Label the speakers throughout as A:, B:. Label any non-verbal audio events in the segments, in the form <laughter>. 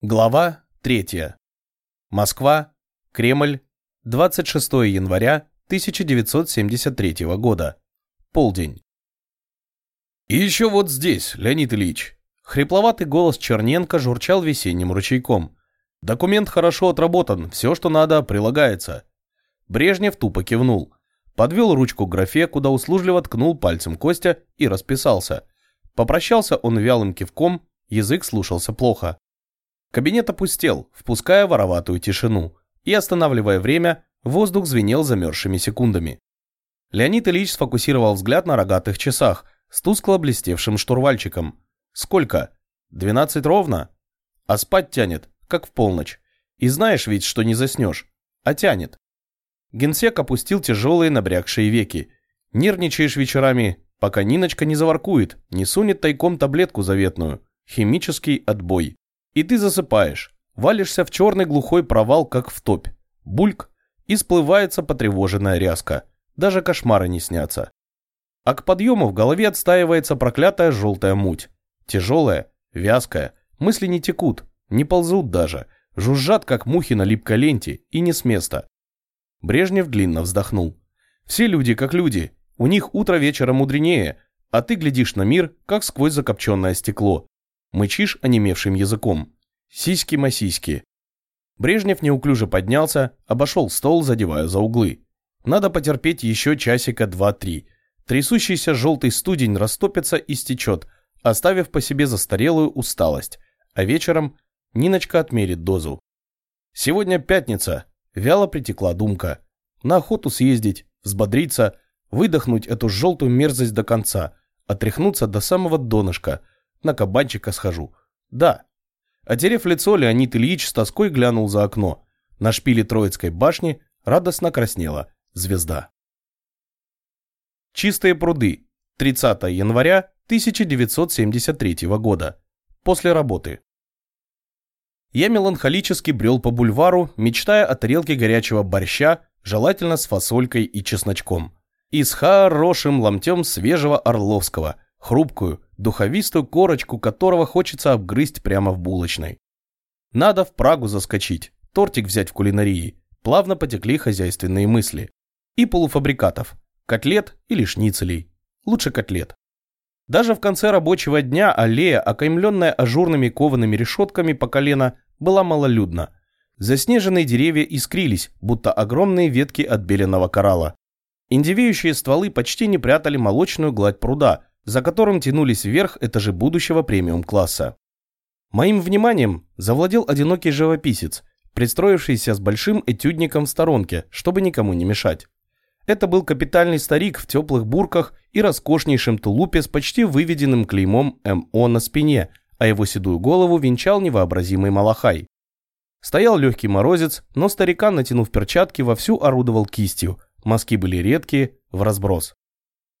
A: Глава 3. Москва. Кремль. 26 января 1973 года. Полдень. И еще вот здесь, Леонид Ильич. Хрипловатый голос Черненко журчал весенним ручейком. Документ хорошо отработан, все, что надо, прилагается. Брежнев тупо кивнул. Подвел ручку к графе, куда услужливо ткнул пальцем Костя и расписался. Попрощался он вялым кивком, язык слушался плохо. Кабинет опустел, впуская вороватую тишину, и, останавливая время, воздух звенел замерзшими секундами. Леонид Ильич сфокусировал взгляд на рогатых часах с тускло блестевшим штурвальчиком. Сколько? Двенадцать ровно? А спать тянет, как в полночь. И знаешь ведь, что не заснешь. А тянет. Генсек опустил тяжелые набрякшие веки. Нервничаешь вечерами, пока Ниночка не заворкует, не сунет тайком таблетку заветную. Химический отбой. И ты засыпаешь, валишься в черный глухой провал, как в топь. Бульк, и сплывается потревоженная ряска. Даже кошмары не снятся. А к подъему в голове отстаивается проклятая желтая муть. Тяжелая, вязкая, мысли не текут, не ползут даже, жужжат, как мухи на липкой ленте, и не с места. Брежнев длинно вздохнул. Все люди как люди, у них утро вечера мудренее, а ты глядишь на мир, как сквозь закопченное стекло, Мычишь онемевшим языком. Сиськи-масиськи. Брежнев неуклюже поднялся, обошел стол, задевая за углы. Надо потерпеть еще часика два-три. Трясущийся желтый студень растопится и стечет, оставив по себе застарелую усталость. А вечером Ниночка отмерит дозу. Сегодня пятница. Вяло притекла думка. На охоту съездить, взбодриться, выдохнуть эту желтую мерзость до конца, отряхнуться до самого донышка – на кабанчика схожу. Да. Отерев лицо, Леонид Ильич с тоской глянул за окно. На шпиле Троицкой башни радостно краснела звезда. Чистые пруды. 30 января 1973 года. После работы. Я меланхолически брел по бульвару, мечтая о тарелке горячего борща, желательно с фасолькой и чесночком. И с хорошим ломтем свежего орловского, хрупкую, духовистую корочку которого хочется обгрызть прямо в булочной. Надо в Прагу заскочить, тортик взять в кулинарии. Плавно потекли хозяйственные мысли. И полуфабрикатов. Котлет или шницелей. Лучше котлет. Даже в конце рабочего дня аллея, окаймленная ажурными коваными решетками по колено, была малолюдна. Заснеженные деревья искрились, будто огромные ветки отбеленного коралла. Индивеющие стволы почти не прятали молочную гладь пруда, за которым тянулись вверх этажи будущего премиум-класса. Моим вниманием завладел одинокий живописец, пристроившийся с большим этюдником в сторонке, чтобы никому не мешать. Это был капитальный старик в теплых бурках и роскошнейшем тулупе с почти выведенным клеймом МО на спине, а его седую голову венчал невообразимый малахай. Стоял легкий морозец, но старикан, натянув перчатки, вовсю орудовал кистью. Мазки были редкие, в разброс.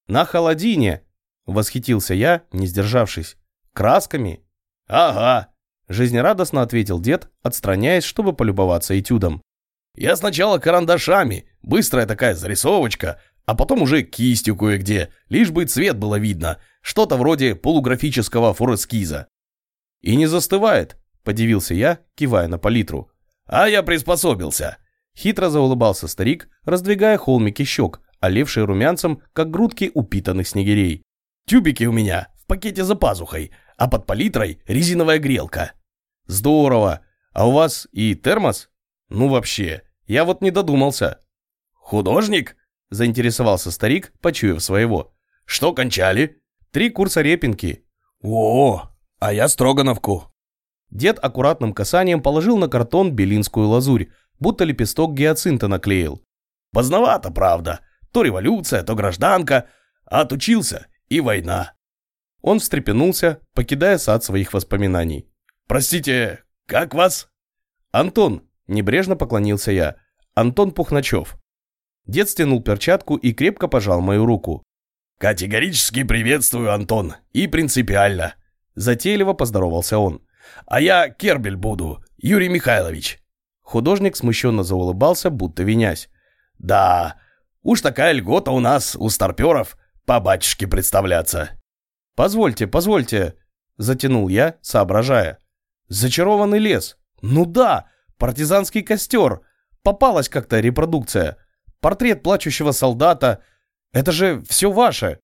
A: На холодине Восхитился я, не сдержавшись. «Красками?» «Ага», – жизнерадостно ответил дед, отстраняясь, чтобы полюбоваться этюдом. «Я сначала карандашами, быстрая такая зарисовочка, а потом уже кистью кое-где, лишь бы цвет было видно, что-то вроде полуграфического форескиза». «И не застывает», – подивился я, кивая на палитру. «А я приспособился», – хитро заулыбался старик, раздвигая холмики щек, олившие румянцем, как грудки упитанных снегирей. Тюбики у меня в пакете за пазухой, а под палитрой резиновая грелка. Здорово. А у вас и термос? Ну вообще, я вот не додумался. Художник? Заинтересовался старик, почуяв своего. Что кончали? Три курса репинки. О, а я строгановку. Дед аккуратным касанием положил на картон белинскую лазурь, будто лепесток гиацинта наклеил. Поздновато, правда. То революция, то гражданка. А отучился и война. Он встрепенулся, покидая сад своих воспоминаний. «Простите, как вас?» «Антон», – небрежно поклонился я. «Антон Пухначев». Дед стянул перчатку и крепко пожал мою руку. «Категорически приветствую, Антон, и принципиально», – затейливо поздоровался он. «А я Кербель буду, Юрий Михайлович». Художник смущенно заулыбался, будто винясь. «Да, уж такая льгота у нас, у старперов по батюшке представляться. Позвольте, позвольте, затянул я, соображая. Зачарованный лес. Ну да, партизанский костер. Попалась как-то репродукция. Портрет плачущего солдата. Это же все ваше.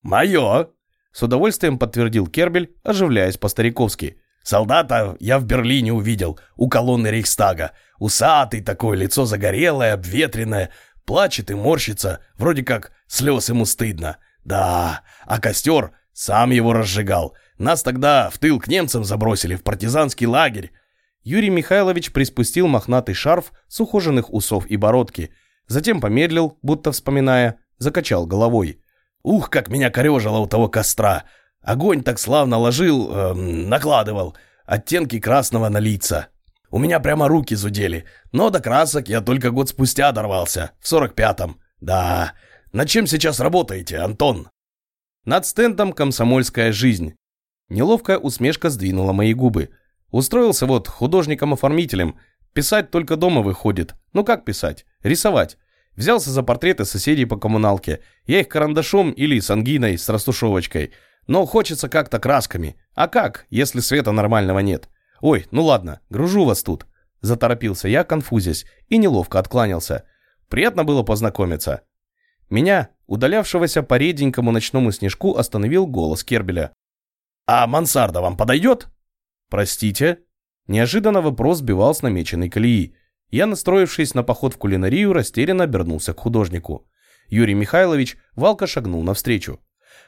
B: Мое,
A: с удовольствием подтвердил Кербель, оживляясь по-стариковски.
B: Солдата я в Берлине увидел, у колонны Рейхстага. Усатый такой, лицо загорелое, обветренное. Плачет и морщится, вроде как слез ему стыдно. Да, а костер сам его разжигал. Нас тогда в тыл к немцам забросили, в партизанский лагерь.
A: Юрий Михайлович приспустил мохнатый шарф с ухоженных усов и бородки. Затем помедлил, будто вспоминая, закачал головой.
B: Ух, как меня корежило у того костра! Огонь так славно ложил, э, накладывал, оттенки красного на лица. У меня прямо руки зудели, но до красок я только год спустя дорвался, в сорок пятом. Да, над чем сейчас работаете, Антон?
A: Над стендом «Комсомольская жизнь». Неловкая усмешка сдвинула мои губы. Устроился вот художником-оформителем. Писать только дома выходит. Ну как писать? Рисовать. Взялся за портреты соседей по коммуналке. Я их карандашом или с ангиной, с растушевочкой. Но хочется как-то красками. А как, если света нормального нет? Ой, ну ладно, гружу вас тут. Заторопился я, конфузясь, и неловко откланялся. Приятно было познакомиться. Меня, удалявшегося по реденькому ночному снежку, остановил голос Кербеля.
B: «А мансарда вам подойдет?»
A: «Простите?» Неожиданно вопрос сбивал с намеченной колеи. Я, настроившись на поход в кулинарию, растерянно обернулся к художнику. Юрий Михайлович валко шагнул навстречу.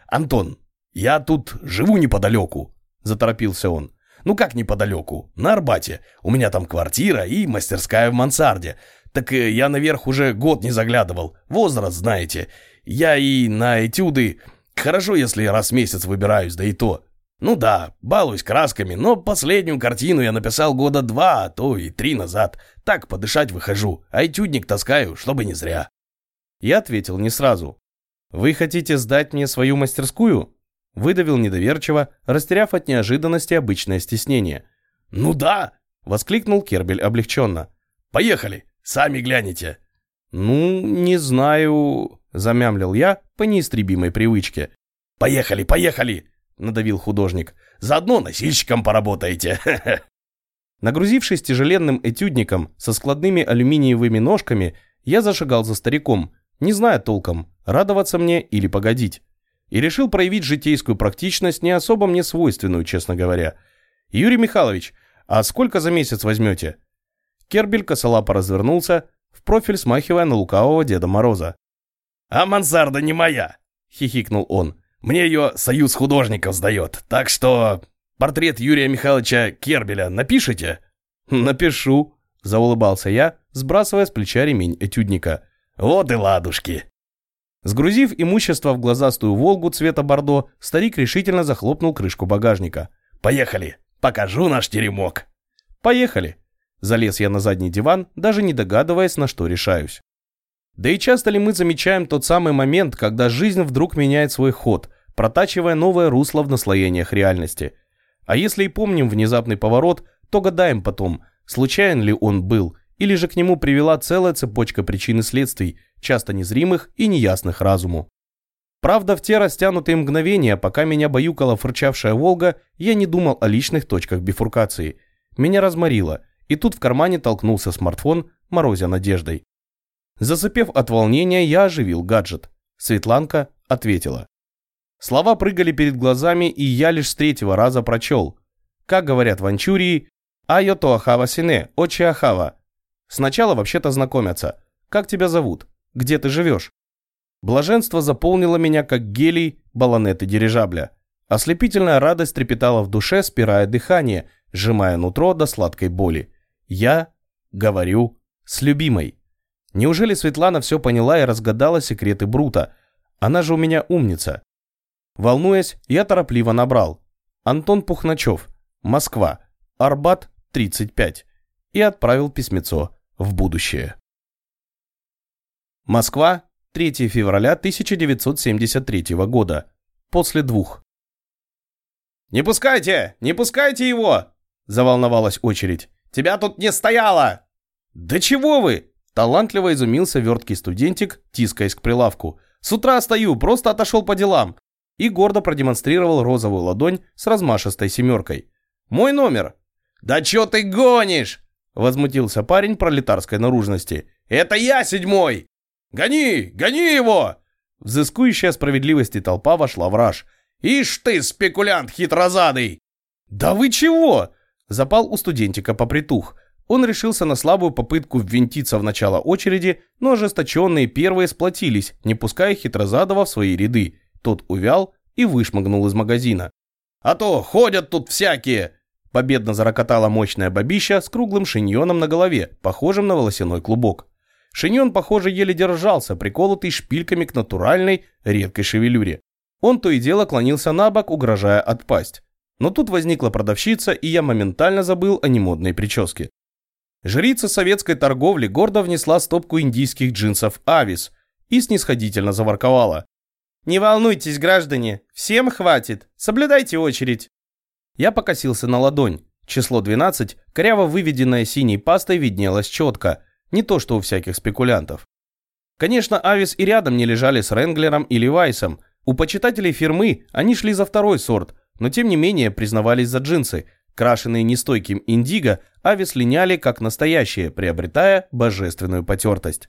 B: «Антон, я тут живу неподалеку», – заторопился он. «Ну как неподалеку? На Арбате. У меня там квартира и мастерская в мансарде. Так э, я наверх уже год не заглядывал. Возраст, знаете. Я и на этюды... Хорошо, если раз в месяц выбираюсь, да и то. Ну да, балуюсь красками, но последнюю картину я написал года два, а то и три назад. Так подышать выхожу, а этюдник таскаю, чтобы не зря.
A: Я ответил не сразу. «Вы хотите сдать мне свою мастерскую?» Выдавил недоверчиво, растеряв от неожиданности обычное стеснение.
B: «Ну да!»
A: — воскликнул Кербель облегченно.
B: «Поехали, сами глянете».
A: «Ну, не знаю...» — замямлил я по неистребимой привычке.
B: «Поехали, поехали!» — надавил художник. «Заодно носильщиком поработаете!» <laughs>
A: Нагрузившись тяжеленным этюдником со складными алюминиевыми ножками, я зашагал за стариком, не зная толком, радоваться мне или погодить. И решил проявить житейскую практичность, не особо мне свойственную, честно говоря. «Юрий Михайлович, а сколько за месяц возьмете?» Кербель косолапо развернулся, в профиль смахивая на лукавого Деда Мороза.
B: «А мансарда не моя!» — хихикнул он. Мне ее союз художников сдает, так что портрет Юрия Михайловича Кербеля напишите?»
A: «Напишу», – заулыбался я, сбрасывая с плеча ремень этюдника.
B: «Вот и ладушки».
A: Сгрузив имущество в глазастую «Волгу» цвета бордо, старик решительно захлопнул крышку багажника.
B: «Поехали! Покажу наш теремок!»
A: «Поехали!» Залез я на задний диван, даже не догадываясь, на что решаюсь. Да и часто ли мы замечаем тот самый момент, когда жизнь вдруг меняет свой ход, протачивая новое русло в наслоениях реальности? А если и помним внезапный поворот, то гадаем потом, случайен ли он был, или же к нему привела целая цепочка причин и следствий, часто незримых и неясных разуму. Правда, в те растянутые мгновения, пока меня баюкала фырчавшая «Волга», я не думал о личных точках бифуркации. Меня разморило, и тут в кармане толкнулся смартфон, морозя надеждой. Засыпев от волнения, я оживил гаджет. Светланка ответила. Слова прыгали перед глазами, и я лишь с третьего раза прочел. Как говорят в Анчурии, «Айо тоахава сине, очи ахава». Сначала вообще-то знакомятся. Как тебя зовут? Где ты живешь? Блаженство заполнило меня, как гелий баллонеты дирижабля. Ослепительная радость трепетала в душе, спирая дыхание, сжимая нутро до сладкой боли. Я говорю с любимой. Неужели Светлана все поняла и разгадала секреты Брута? Она же у меня умница. Волнуясь, я торопливо набрал. Антон Пухначев, Москва, Арбат, 35. И отправил письмецо в будущее. Москва, 3 февраля 1973 года. После двух.
B: «Не пускайте! Не пускайте его!» – заволновалась очередь. «Тебя тут не стояло!»
A: «Да чего вы?» Талантливо изумился верткий студентик, тискаясь к прилавку. «С утра стою, просто отошел по делам!» И гордо продемонстрировал розовую ладонь с размашистой семеркой. «Мой номер!»
B: «Да чё ты гонишь?» – возмутился парень пролетарской наружности. «Это я седьмой! Гони, гони его!» Взыскующая справедливости толпа вошла в раж. «Ишь ты, спекулянт хитрозадый!»
A: «Да вы чего?» – запал у студентика попритух. Он решился на слабую попытку ввинтиться в начало очереди, но ожесточенные первые сплотились, не пуская хитрозадого в свои ряды. Тот увял и вышмыгнул из магазина.
B: «А то ходят тут всякие!»
A: Победно зарокотала мощная бабища с круглым шиньоном на голове, похожим на волосяной клубок. Шиньон, похоже, еле держался, приколотый шпильками к натуральной, редкой шевелюре. Он то и дело клонился на бок, угрожая отпасть. Но тут возникла продавщица, и я моментально забыл о немодной прическе. Жрица советской торговли гордо внесла стопку индийских джинсов «Авис» и снисходительно заворковала. «Не волнуйтесь, граждане, всем хватит, соблюдайте очередь». Я покосился на ладонь. Число 12, коряво выведенное синей пастой, виднелось четко, не то что у всяких спекулянтов. Конечно, Авис и рядом не лежали с Ренглером или Вайсом. У почитателей фирмы они шли за второй сорт, но тем не менее признавались за джинсы, Крашенные нестойким индиго, авис линяли как настоящие, приобретая божественную потертость.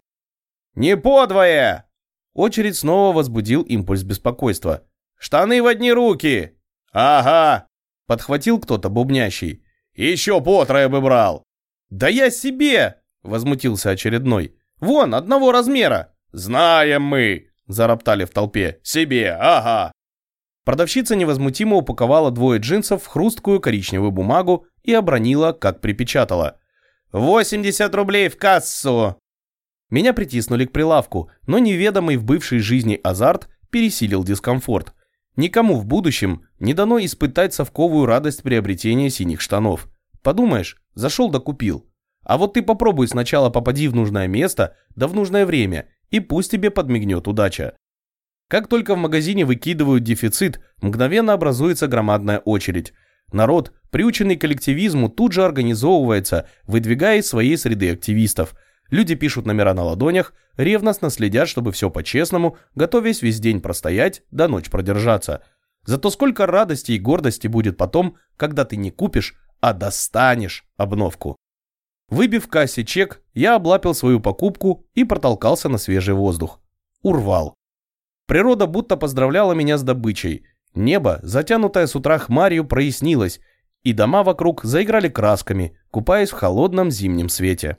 B: «Не подвое!»
A: Очередь снова возбудил импульс беспокойства.
B: «Штаны в одни руки!» «Ага!»
A: Подхватил кто-то бубнящий.
B: «Еще потрое бы брал!»
A: «Да я себе!» Возмутился очередной. «Вон, одного размера!»
B: «Знаем мы!» Зароптали в толпе. «Себе, ага!»
A: Продавщица невозмутимо упаковала двое джинсов в хрусткую коричневую бумагу и обронила, как припечатала. «80 рублей в кассу!» Меня притиснули к прилавку, но неведомый в бывшей жизни азарт пересилил дискомфорт. Никому в будущем не дано испытать совковую радость приобретения синих штанов. Подумаешь, зашел да купил. А вот ты попробуй сначала попади в нужное место, да в нужное время, и пусть тебе подмигнет удача. Как только в магазине выкидывают дефицит, мгновенно образуется громадная очередь. Народ, приученный к коллективизму, тут же организовывается, выдвигая из своей среды активистов. Люди пишут номера на ладонях, ревностно следят, чтобы все по-честному, готовясь весь день простоять, до ночь продержаться. Зато сколько радости и гордости будет потом, когда ты не купишь, а достанешь обновку. Выбив кассе чек, я облапил свою покупку и протолкался на свежий воздух. Урвал. Природа будто поздравляла меня с добычей. Небо, затянутое с утра хмарью, прояснилось, и дома вокруг заиграли красками, купаясь в холодном зимнем свете.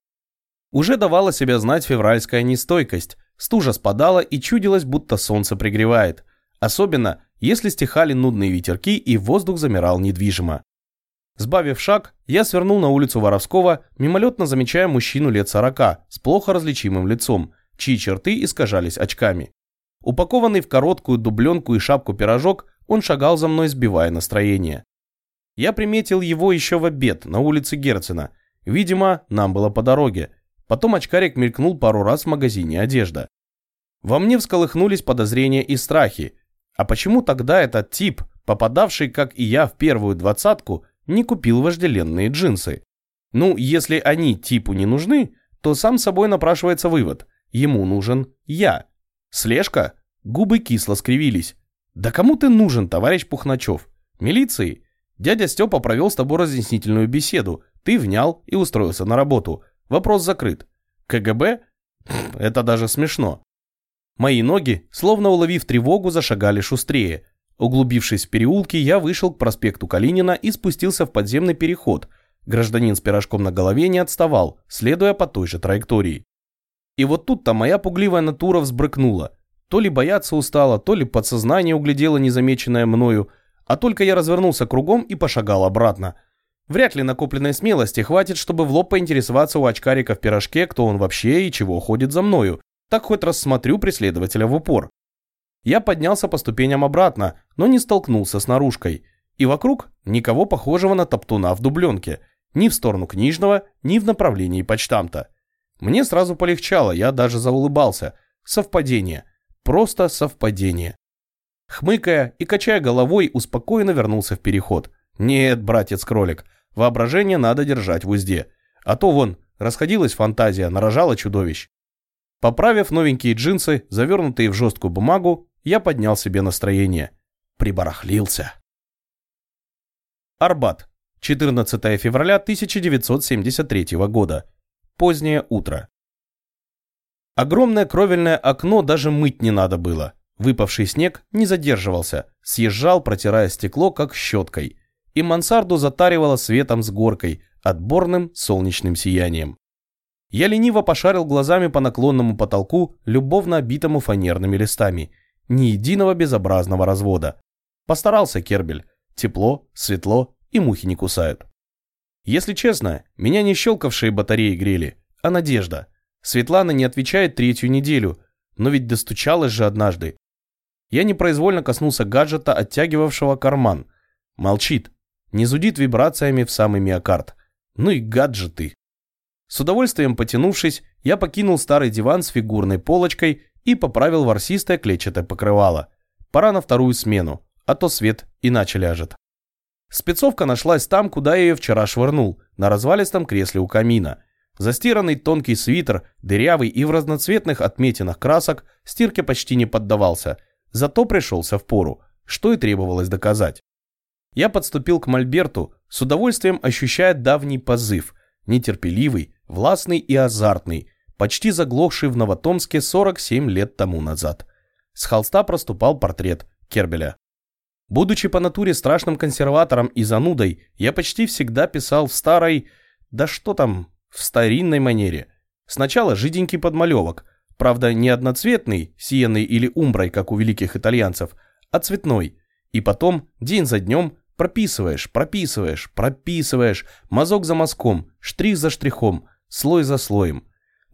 A: Уже давала себя знать февральская нестойкость, стужа спадала и чудилось, будто солнце пригревает. Особенно, если стихали нудные ветерки и воздух замирал недвижимо. Сбавив шаг, я свернул на улицу Воровского, мимолетно замечая мужчину лет сорока с плохо различимым лицом, чьи черты искажались очками. Упакованный в короткую дубленку и шапку пирожок, он шагал за мной, сбивая настроение. Я приметил его еще в обед на улице Герцена. Видимо, нам было по дороге. Потом очкарик мелькнул пару раз в магазине одежда. Во мне всколыхнулись подозрения и страхи. А почему тогда этот тип, попадавший, как и я, в первую двадцатку, не купил вожделенные джинсы? Ну, если они типу не нужны, то сам собой напрашивается вывод. Ему нужен я. Слежка? Губы кисло скривились. Да кому ты нужен, товарищ Пухначев? Милиции? Дядя Степа провел с тобой разъяснительную беседу. Ты внял и устроился на работу. Вопрос закрыт. КГБ? Это даже смешно. Мои ноги, словно уловив тревогу, зашагали шустрее. Углубившись в переулки, я вышел к проспекту Калинина и спустился в подземный переход. Гражданин с пирожком на голове не отставал, следуя по той же траектории. И вот тут-то моя пугливая натура взбрыкнула. То ли бояться устала, то ли подсознание углядело незамеченное мною, а только я развернулся кругом и пошагал обратно. Вряд ли накопленной смелости хватит, чтобы в лоб поинтересоваться у очкарика в пирожке, кто он вообще и чего ходит за мною. Так хоть рассмотрю преследователя в упор. Я поднялся по ступеням обратно, но не столкнулся с наружкой. И вокруг никого похожего на топтуна в дубленке. Ни в сторону книжного, ни в направлении почтамта. Мне сразу полегчало, я даже заулыбался. Совпадение. Просто совпадение. Хмыкая и качая головой, успокоенно вернулся в переход. Нет, братец-кролик, воображение надо держать в узде. А то вон, расходилась фантазия, нарожала чудовищ. Поправив новенькие джинсы, завернутые в жесткую бумагу, я поднял себе настроение. Прибарахлился. Арбат. 14 февраля 1973 года. Позднее утро. Огромное кровельное окно даже мыть не надо было. Выпавший снег не задерживался, съезжал, протирая стекло, как щеткой. И мансарду затаривало светом с горкой, отборным солнечным сиянием. Я лениво пошарил глазами по наклонному потолку, любовно обитому фанерными листами. Ни единого безобразного развода. Постарался Кербель. Тепло, светло и мухи не кусают. Если честно, меня не щелкавшие батареи грели, а надежда – Светлана не отвечает третью неделю, но ведь достучалась же однажды. Я непроизвольно коснулся гаджета, оттягивавшего карман. Молчит. Не зудит вибрациями в самый миокард. Ну и гаджеты. С удовольствием потянувшись, я покинул старый диван с фигурной полочкой и поправил ворсистое клетчатое покрывало. Пора на вторую смену, а то свет иначе ляжет. Спецовка нашлась там, куда я ее вчера швырнул, на развалистом кресле у камина. Застиранный тонкий свитер, дырявый и в разноцветных отметинах красок, стирке почти не поддавался, зато пришелся в пору, что и требовалось доказать. Я подступил к Мольберту, с удовольствием ощущая давний позыв, нетерпеливый, властный и азартный, почти заглохший в Новотомске 47 лет тому назад. С холста проступал портрет Кербеля. Будучи по натуре страшным консерватором и занудой, я почти всегда писал в старой... Да что там, в старинной манере. Сначала жиденький подмалевок, правда не одноцветный, сиеной или умброй, как у великих итальянцев, а цветной. И потом, день за днем, прописываешь, прописываешь, прописываешь, мазок за мазком, штрих за штрихом, слой за слоем.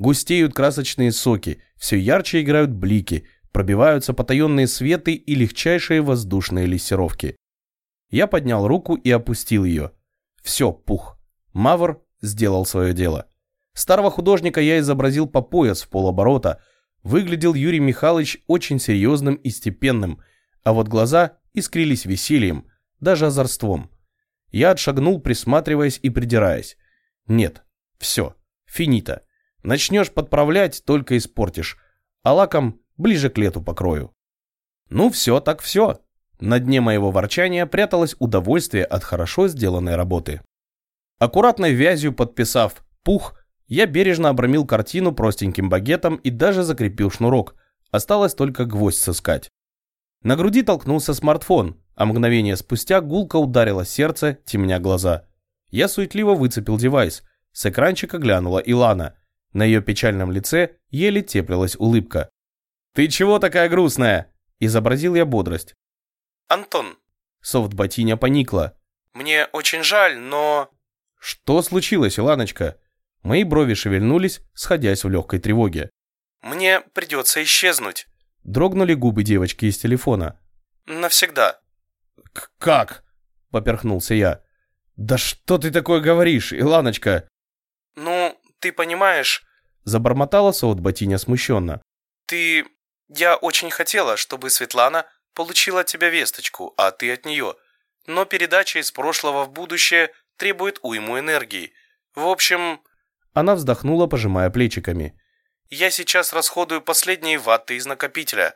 A: Густеют красочные соки, все ярче играют блики, пробиваются потаенные светы и легчайшие воздушные лессировки. Я поднял руку и опустил ее. Все, пух. Мавр сделал свое дело. Старого художника я изобразил по пояс в полоборота. Выглядел Юрий Михайлович очень серьезным и степенным, а вот глаза искрились весельем, даже озорством. Я отшагнул, присматриваясь и придираясь. Нет, все, финита. Начнешь подправлять, только испортишь, а лаком ближе к лету покрою. Ну все так все. На дне моего ворчания пряталось удовольствие от хорошо сделанной работы. Аккуратной вязью подписав «пух», я бережно обрамил картину простеньким багетом и даже закрепил шнурок. Осталось только гвоздь сыскать. На груди толкнулся смартфон, а мгновение спустя гулко ударило сердце, темня глаза. Я суетливо выцепил девайс. С экранчика глянула Илана. На ее печальном лице еле теплилась улыбка. «Ты чего такая грустная?» – изобразил я бодрость.
C: «Антон».
A: Софт-ботиня поникла.
C: «Мне очень жаль, но...»
A: «Что случилось, Иланочка?» Мои брови шевельнулись, сходясь в легкой тревоге.
C: «Мне придется исчезнуть».
A: Дрогнули губы девочки из телефона.
C: «Навсегда».
A: «Как?» – поперхнулся я. «Да что ты такое говоришь, Иланочка?»
C: «Ну, ты понимаешь...»
A: – забормотала Соутботиня смущенно.
C: «Ты... Я очень хотела, чтобы Светлана получила от тебя весточку, а ты от нее. Но передача из прошлого в будущее требует уйму энергии. В общем...»
A: Она вздохнула, пожимая плечиками.
C: «Я сейчас расходую последние ватты из накопителя».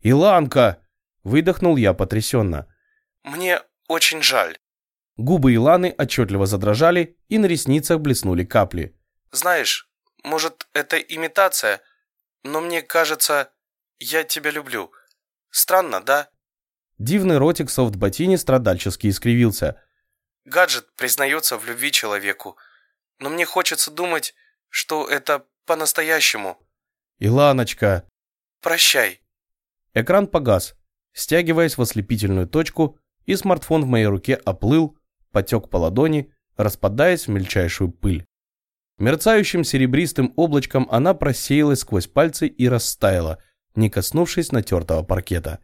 A: «Иланка!» – выдохнул я потрясенно.
C: «Мне очень жаль».
A: Губы Иланы отчетливо задрожали, и на ресницах блеснули капли.
C: «Знаешь, может, это имитация, но мне кажется, я тебя люблю. Странно, да?»
A: Дивный ротик софт-ботини страдальчески искривился –
C: Гаджет признается в любви человеку. Но мне хочется думать, что это по-настоящему.
A: Иланочка.
C: Прощай.
A: Экран погас, стягиваясь в ослепительную точку, и смартфон в моей руке оплыл, потек по ладони, распадаясь в мельчайшую пыль. Мерцающим серебристым облачком она просеялась сквозь пальцы и растаяла, не коснувшись натертого паркета.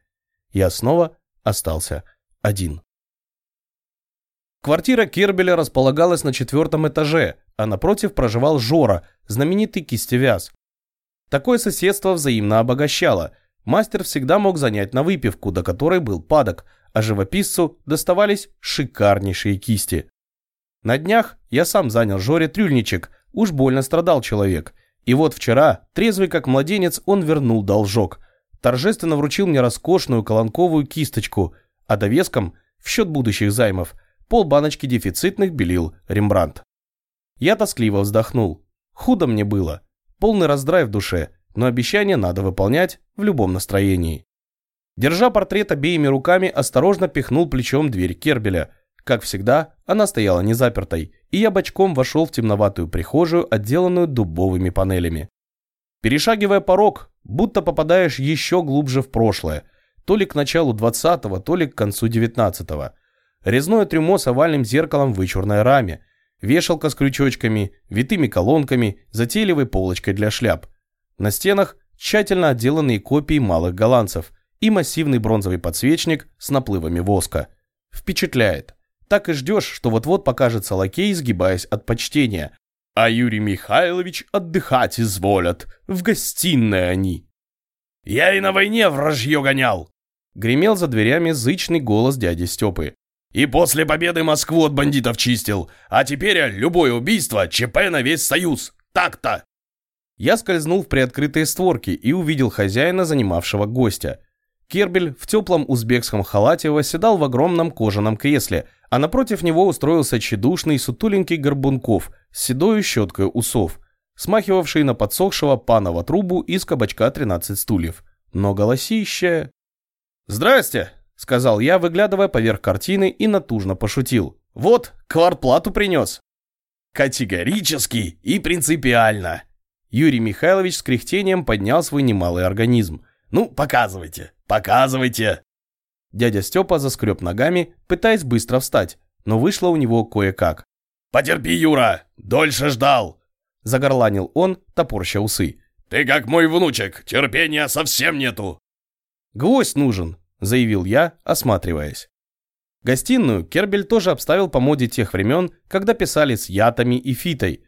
A: Я снова остался один. Квартира Кербеля располагалась на четвертом этаже, а напротив проживал Жора, знаменитый кистевяз. Такое соседство взаимно обогащало. Мастер всегда мог занять на выпивку, до которой был падок, а живописцу доставались шикарнейшие кисти. На днях я сам занял Жоре трюльничек, уж больно страдал человек. И вот вчера, трезвый как младенец, он вернул должок. Торжественно вручил мне роскошную колонковую кисточку, а довеском, в счет будущих займов – пол баночки дефицитных белил Рембрандт. Я тоскливо вздохнул. Худо мне было. Полный раздрай в душе, но обещание надо выполнять в любом настроении. Держа портрет обеими руками, осторожно пихнул плечом дверь Кербеля. Как всегда, она стояла незапертой, и я бочком вошел в темноватую прихожую, отделанную дубовыми панелями. Перешагивая порог, будто попадаешь еще глубже в прошлое, то ли к началу 20-го, то ли к концу 19-го. Резное трюмо с овальным зеркалом в вычурной раме, вешалка с крючочками, витыми колонками, затейливой полочкой для шляп. На стенах тщательно отделанные копии малых голландцев и массивный бронзовый подсвечник с наплывами воска. Впечатляет. Так и ждешь, что вот-вот покажется лакей, сгибаясь от почтения. А Юрий Михайлович отдыхать изволят. В гостиной они.
B: «Я и на войне вражье гонял!»
A: Гремел за дверями зычный голос дяди Степы.
B: «И после победы Москву от бандитов чистил. А теперь любое убийство ЧП на весь Союз. Так-то!»
A: Я скользнул в приоткрытые створки и увидел хозяина, занимавшего гостя. Кербель в теплом узбекском халате восседал в огромном кожаном кресле, а напротив него устроился тщедушный сутуленький Горбунков с седой щеткой усов, смахивавший на подсохшего панова трубу из кабачка 13 стульев. Но голосище... «Здрасте!» — сказал я, выглядывая поверх картины и натужно пошутил. «Вот, квартплату принес!»
B: «Категорически и принципиально!»
A: Юрий Михайлович с кряхтением поднял свой немалый организм.
B: «Ну, показывайте, показывайте!»
A: Дядя Степа заскреб ногами, пытаясь быстро встать, но вышло у него кое-как.
B: «Потерпи, Юра, дольше ждал!»
A: Загорланил он, топорща усы.
B: «Ты как мой внучек, терпения совсем нету!»
A: «Гвоздь нужен», — заявил я, осматриваясь. Гостиную Кербель тоже обставил по моде тех времен, когда писали с ятами и фитой.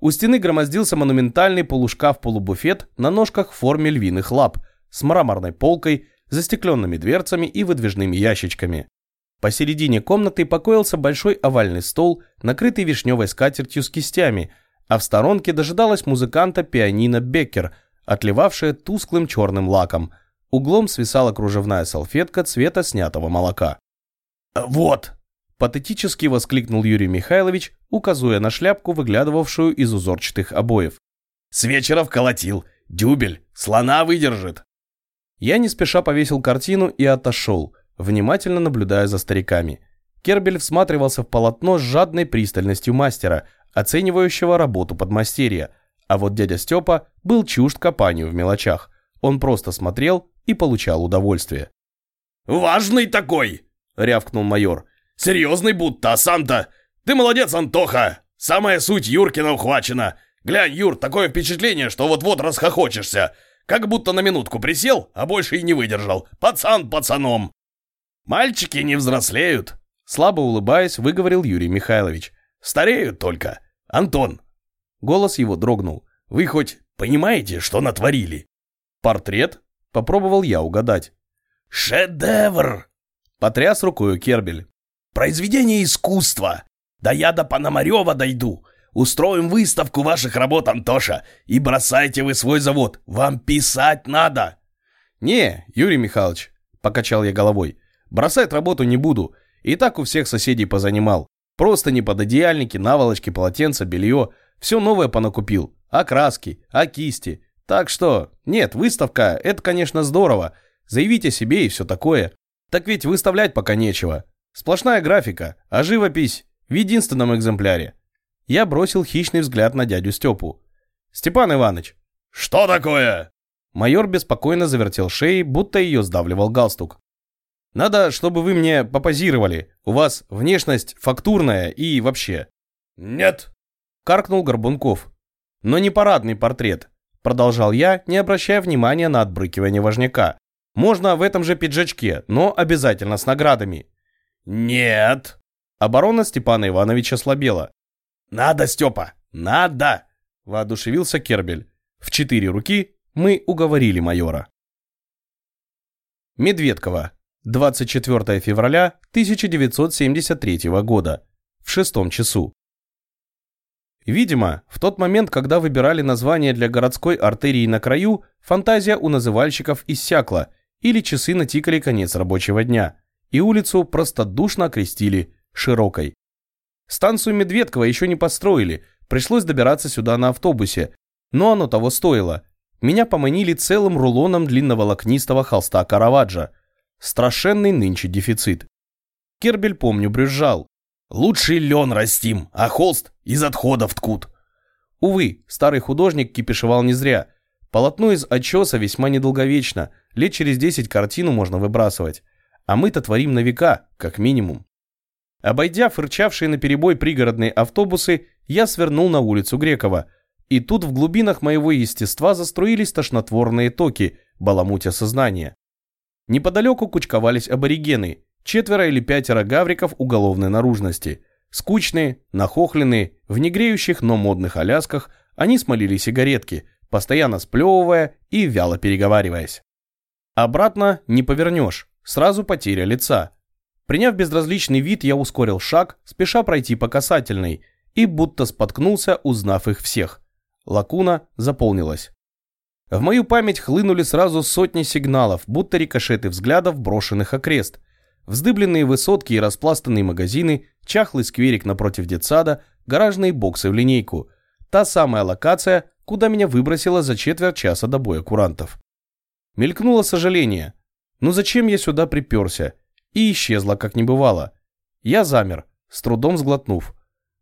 A: У стены громоздился монументальный полушкаф-полубуфет на ножках в форме львиных лап, с мраморной полкой, застекленными дверцами и выдвижными ящичками. Посередине комнаты покоился большой овальный стол, накрытый вишневой скатертью с кистями, а в сторонке дожидалась музыканта пианино Беккер, отливавшая тусклым черным лаком. Углом свисала кружевная салфетка цвета снятого молока.
B: «Вот!»
A: – патетически воскликнул Юрий Михайлович, указывая на шляпку, выглядывавшую из узорчатых обоев.
B: «С вечера вколотил. Дюбель. Слона выдержит».
A: Я не спеша повесил картину и отошел, внимательно наблюдая за стариками. Кербель всматривался в полотно с жадной пристальностью мастера, оценивающего работу подмастерья, а вот дядя Степа был чужд копанию в мелочах. Он просто смотрел и получал удовольствие.
B: «Важный такой!» — рявкнул майор. «Серьезный будто, а сам-то... Ты молодец, Антоха! Самая суть Юркина ухвачена! Глянь, Юр, такое впечатление, что вот-вот расхохочешься. Как будто на минутку присел, а больше и не выдержал. Пацан пацаном. Мальчики не взрослеют.
A: Слабо улыбаясь, выговорил Юрий Михайлович.
B: Стареют только. Антон.
A: Голос его дрогнул.
B: Вы хоть понимаете, что натворили?
A: Портрет? Попробовал я угадать.
B: Шедевр!
A: Потряс рукой Кербель.
B: Произведение искусства. Да я до Пономарева дойду. Устроим выставку ваших работ, Антоша, и бросайте вы свой завод. Вам писать надо!»
A: «Не, Юрий Михайлович», — покачал я головой, — «бросать работу не буду. И так у всех соседей позанимал. Просто не пододеяльники, наволочки, полотенца, белье. Все новое понакупил. А краски, а кисти. Так что, нет, выставка, это, конечно, здорово. Заявите себе и все такое. Так ведь выставлять пока нечего. Сплошная графика, а живопись в единственном экземпляре. Я бросил хищный взгляд на дядю Степу. «Степан Иванович!»
B: «Что такое?»
A: Майор беспокойно завертел шеей, будто ее сдавливал галстук. «Надо, чтобы вы мне попозировали. У вас внешность фактурная и вообще».
B: «Нет!»
A: – каркнул Горбунков. «Но не парадный портрет», – продолжал я, не обращая внимания на отбрыкивание важняка. «Можно в этом же пиджачке, но обязательно с наградами».
B: «Нет!»
A: Оборона Степана Ивановича слабела.
B: «Надо, Степа, надо!»
A: – воодушевился Кербель. В четыре руки мы уговорили майора. Медведково. 24 февраля 1973 года. В шестом часу. Видимо, в тот момент, когда выбирали название для городской артерии на краю, фантазия у называльщиков иссякла, или часы натикали конец рабочего дня, и улицу простодушно окрестили широкой. Станцию Медведково еще не построили, пришлось добираться сюда на автобусе, но оно того стоило. Меня поманили целым рулоном длинноволокнистого холста Караваджо. Страшенный нынче дефицит. Кербель, помню, брюзжал.
B: «Лучший лен растим, а холст из отходов ткут».
A: Увы, старый художник кипишевал не зря. Полотно из отчеса весьма недолговечно, лет через 10 картину можно выбрасывать. А мы-то творим на века, как минимум. Обойдя фырчавшие на перебой пригородные автобусы, я свернул на улицу Грекова. И тут в глубинах моего естества заструились тошнотворные токи, баламутя сознание. Неподалеку кучковались аборигены, четверо или пятеро гавриков уголовной наружности. Скучные, нахохленные, в негреющих, но модных алясках, они смолили сигаретки, постоянно сплевывая и вяло переговариваясь. Обратно не повернешь, сразу потеря лица. Приняв безразличный вид, я ускорил шаг, спеша пройти по касательной, и будто споткнулся, узнав их всех. Лакуна заполнилась. В мою память хлынули сразу сотни сигналов, будто рикошеты взглядов, брошенных окрест. Вздыбленные высотки и распластанные магазины, чахлый скверик напротив детсада, гаражные боксы в линейку. Та самая локация, куда меня выбросило за четверть часа до боя курантов. Мелькнуло сожаление. Ну зачем я сюда приперся? И исчезла, как не бывало. Я замер, с трудом сглотнув.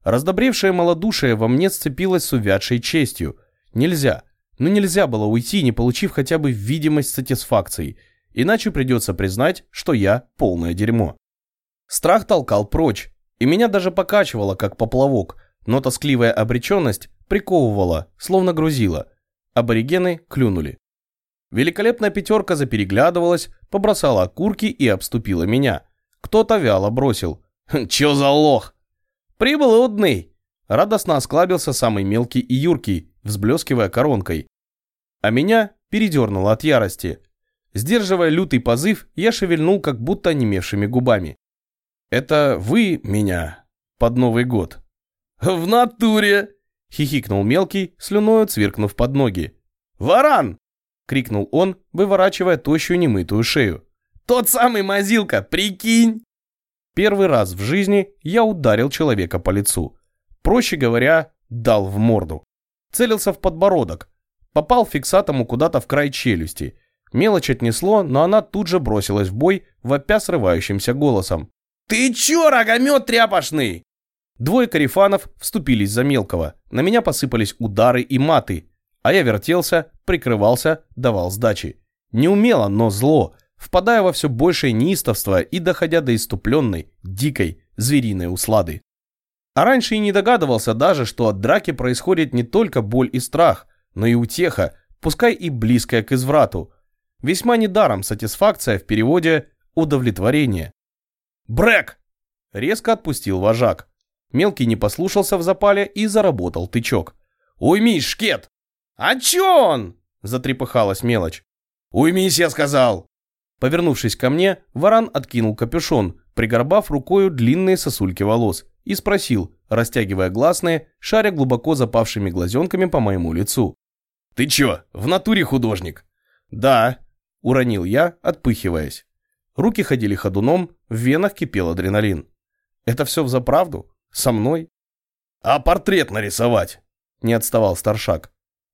A: Раздобревшее малодушие во мне сцепилось с увядшей честью. Нельзя, ну нельзя было уйти, не получив хотя бы видимость сатисфакции, иначе придется признать, что я полное дерьмо. Страх толкал прочь, и меня даже покачивало, как поплавок, но тоскливая обреченность приковывала, словно грузила. Аборигены клюнули. Великолепная пятерка запереглядывалась, побросала окурки и обступила меня. Кто-то вяло бросил. «Хм, «Чё за лох?» «Приблудный!» Радостно осклабился самый мелкий и юркий, взблескивая коронкой. А меня передернуло от ярости. Сдерживая лютый позыв, я шевельнул как будто онемевшими губами. «Это вы меня под Новый год?»
B: «В натуре!» — хихикнул мелкий, слюною цвиркнув под ноги.
A: «Варан!» — крикнул он, выворачивая тощую немытую шею.
B: «Тот самый мазилка, прикинь!»
A: Первый раз в жизни я ударил человека по лицу. Проще говоря, дал в морду. Целился в подбородок. Попал фиксатому куда-то в край челюсти. Мелочь отнесло, но она тут же бросилась в бой, вопя срывающимся голосом.
B: «Ты чё, рогомет тряпошный?»
A: Двое карифанов вступились за мелкого. На меня посыпались удары и маты. А я вертелся, прикрывался, давал сдачи. Неумело, но зло, впадая во все большее неистовство и доходя до иступленной, дикой, звериной услады. А раньше и не догадывался даже, что от драки происходит не только боль и страх, но и утеха, пускай и близкая к изврату. Весьма недаром сатисфакция в переводе «удовлетворение».
B: «Брэк!»
A: – резко отпустил вожак. Мелкий не послушался в запале и заработал тычок.
B: «Уймись, шкет!»
A: «А чё он?» – затрепыхалась мелочь.
B: «Уймись, я сказал!»
A: Повернувшись ко мне, варан откинул капюшон, пригорбав рукою длинные сосульки волос, и спросил, растягивая гласные, шаря глубоко запавшими глазенками по моему лицу.
B: «Ты чё, в натуре художник?»
A: «Да», – уронил я, отпыхиваясь. Руки ходили ходуном, в венах кипел адреналин. «Это все взаправду? Со мной?»
B: «А портрет нарисовать?»
A: – не отставал старшак.